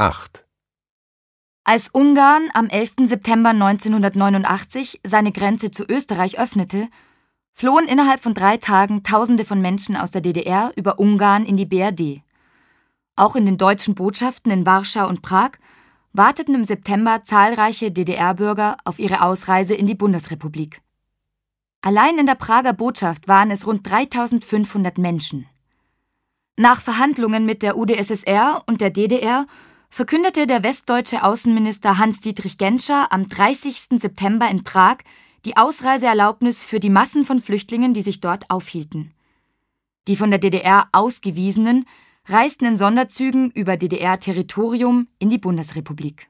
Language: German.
8. Als Ungarn am 11. September 1989 seine Grenze zu Österreich öffnete, flohen innerhalb von drei Tagen Tausende von Menschen aus der DDR über Ungarn in die BRD. Auch in den deutschen Botschaften in Warschau und Prag warteten im September zahlreiche DDR-Bürger auf ihre Ausreise in die Bundesrepublik. Allein in der Prager Botschaft waren es rund 3500 Menschen. Nach Verhandlungen mit der UdSSR und der DDR verkündete der westdeutsche Außenminister Hans-Dietrich Genscher am 30. September in Prag die Ausreiseerlaubnis für die Massen von Flüchtlingen, die sich dort aufhielten. Die von der DDR Ausgewiesenen reisten in Sonderzügen über DDR-Territorium in die Bundesrepublik